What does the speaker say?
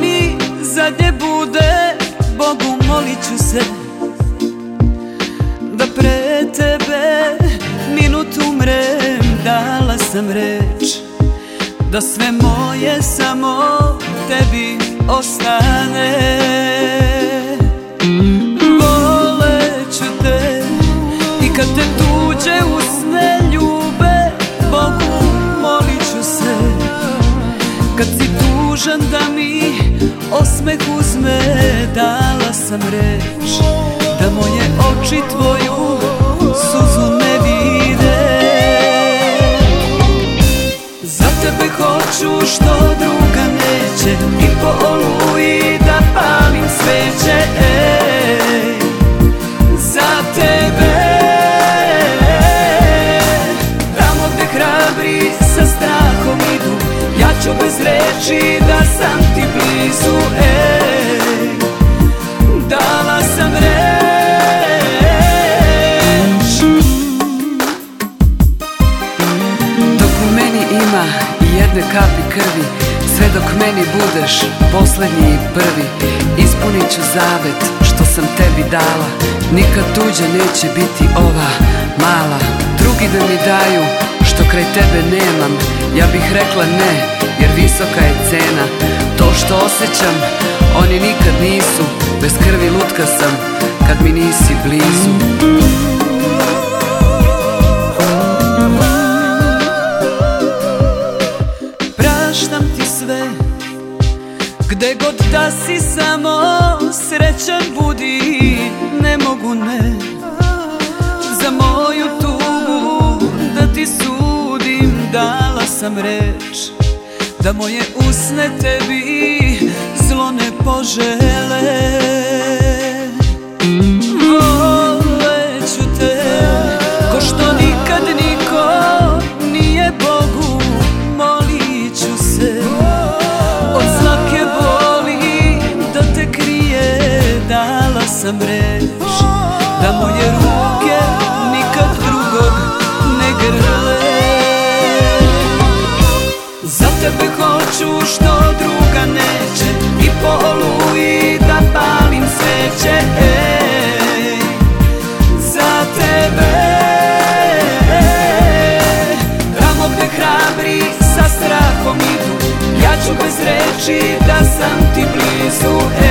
mi zadnje bude Bogu molit ću se Da pre tebe minut umrem. Dala sam reč Da sve moje samo tebi ostane. Voleću te I kad te tuđe u tužan da mi osmeh uzme Dala sam reč Da moje oči tvoju suzu ne vide. Za tebe hoću što druga neće I po oluji da palim sveće. ej, jedne kapi krvi Sve dok meni budeš posljednji i prvi. Ispunit ću zavet što sam tebi dala. Nikad tuđa neće biti ova mala. Drugi da mi daju što kraj tebe nemam. Ja bih rekla ne jer visoka je cena. To što osjećam oni nikad nisu. Bez krvi lutka sam kad mi nisi blizu Gde god da si samo srećan budi Ne mogu ne. Za moju tugu da ti sudim Dala sam reč Da moje usne tebi zlo ne požele sam reč Da moje ruke nikad drugog ne grle. Za tebe hoću što druga neće I po oluji da palim sveće Za tebe Tamo gde hrabri sa strahom idu. Ja ću bez reči da sam ti blizu e.